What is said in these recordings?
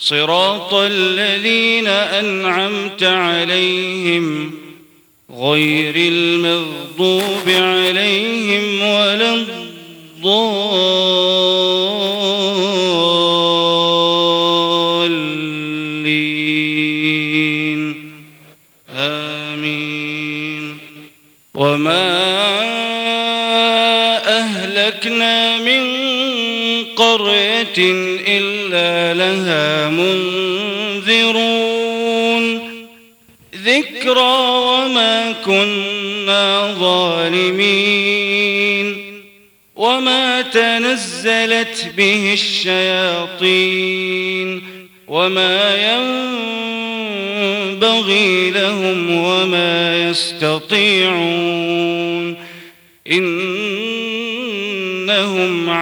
صراط الذين أنعمت عليهم غير المغضوب عليهم ولا الضالين. آمين. وما أهلكنا من قرية إلا لها منذرون. ذكرى وما كنا ظالمين. وما تنزلت به الشياطين. وما ينبغي لهم وما يستطيعون. إنهم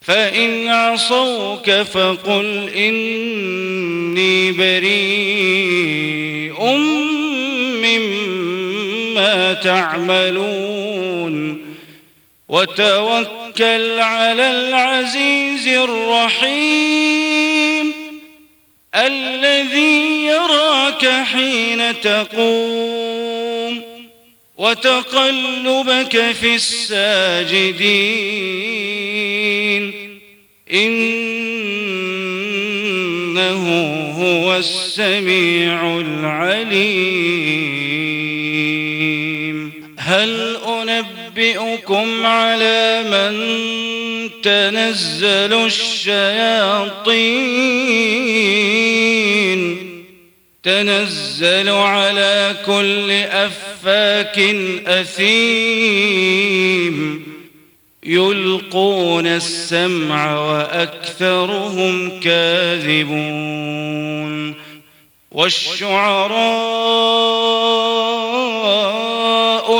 فإن عصوك فقل إني بريء مما تعملون وتوكل على العزيز الرحيم الذي يراك حين تقوم وتقلبك في الساجدين. إنه هو السميع العليم. هل أنبئكم على من تنزل الشياطين؟ تنزل على كل أفاك أثيم. يلقون السمع وأكثرهم كاذبون. والشعراء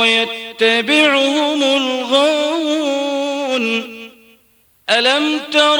يتبعهم الغاوون ألم تر